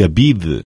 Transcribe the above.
cabide